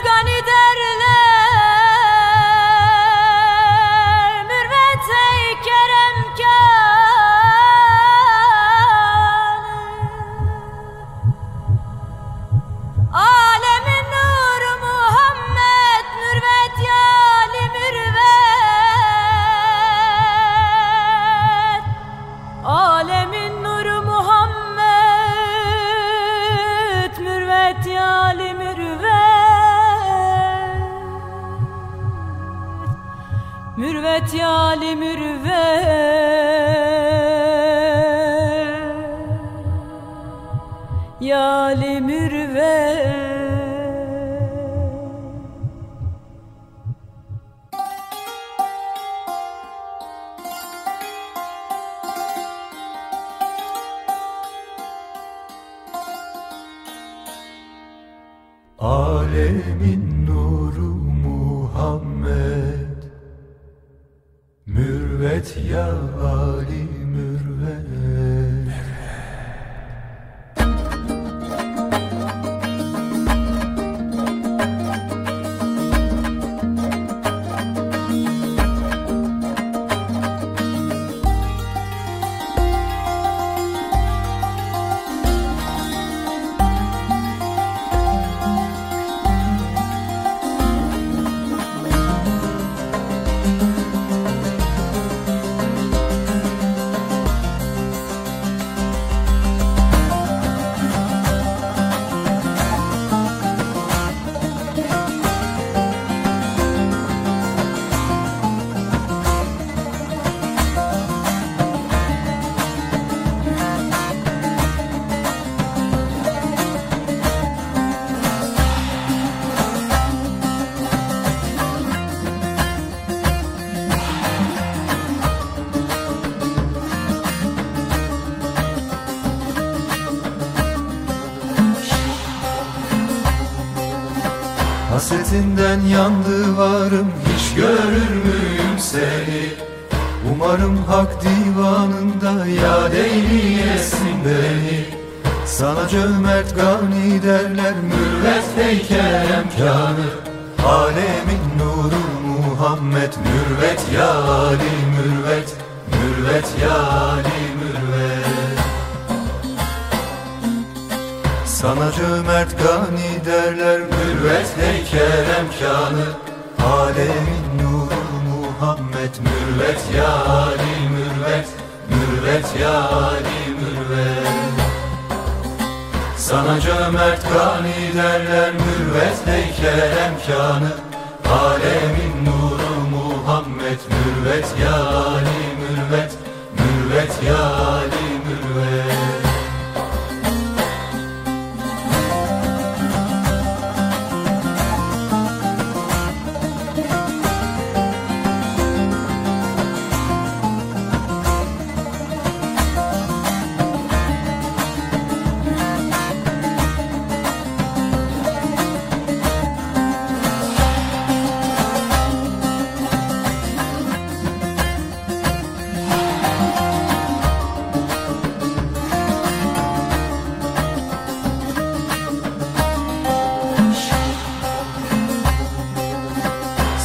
gonna die. Mürvet yali mürvet Yali mürvet Alemin Mürvet ya Hasretinden yandı varım hiç görür müyüm seni? Umarım hak divanında yad eyleyesin beni. Sana cömert gani derler mürvet heykel emkanı. Alemin nuru Muhammed mürvet ya Ali mürvet Mürvet ya Ali sana cömert gani derler mürvet heykel emkanı. Alemin nuru Muhammed mürvet ya Ali mürvet Mürvet ya Ali mürvet. Sana cömert gani derler mürvet heykel emkanı. Alemin nuru Muhammed mürvet ya Ali mürvet Mürvet ya Ali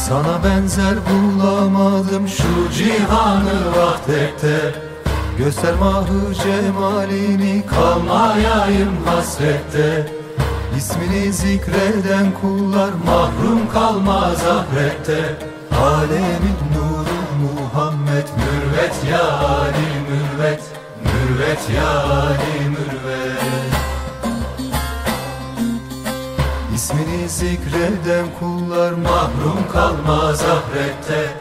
Sana benzer bulamadım şu cihanı vahdette. Göster mahı cemalini kalmayayım hasrette. İsmini zikreden kullar mahrum kalmaz ahirette. Alemin nuru Muhammed mürvet ya Ali mürvet Mürvet ya Ali mürvet İsmini zikreden kullar mahrum kalmaz ahirette.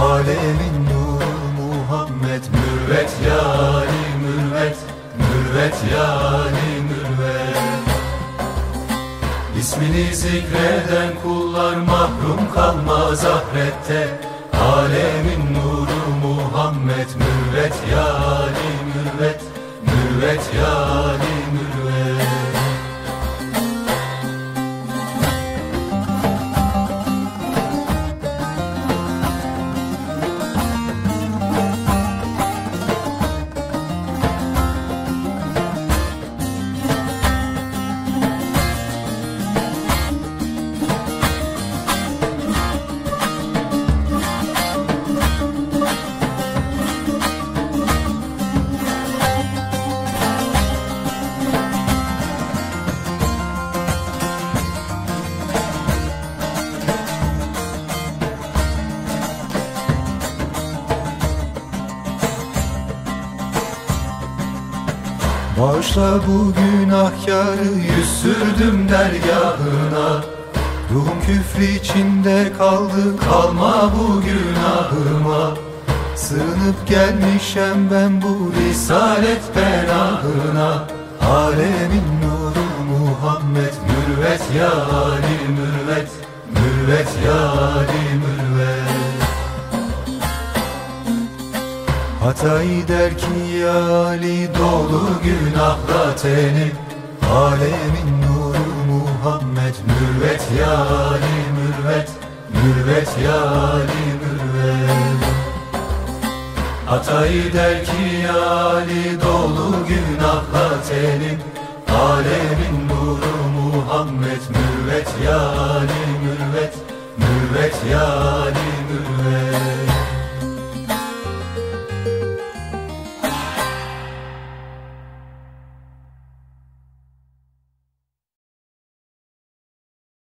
Alemin nuru Muhammed mürvet ya Ali mürvet Mürvet ya Ali mürvet. İsmini zikreden kullar mahrum kalmaz ahirette. Alemin nuru Muhammed mürvet ya Ali mürvet Mürvet ya Ali mürvet Bağışla bu günahkarı yüz sürdüm dergahına. Ruhum küfür içinde kaldı kalma bu günahıma. Sığınıp gelmişem ben bu risalet penahına. Alemin nuru Muhammed mürvet ya Ali mürvet Mürvet ya Ali mürvet Hatay der ki Ali dolu günahla tenim Alemin nuru Muhammed mürvet ya Ali mürvet. Mürvet ya Ali mürvet. Hatay der ki Ali dolu günahla tenim Alemin nuru Muhammed mürvet ya Ali mürvet. Mürvet ya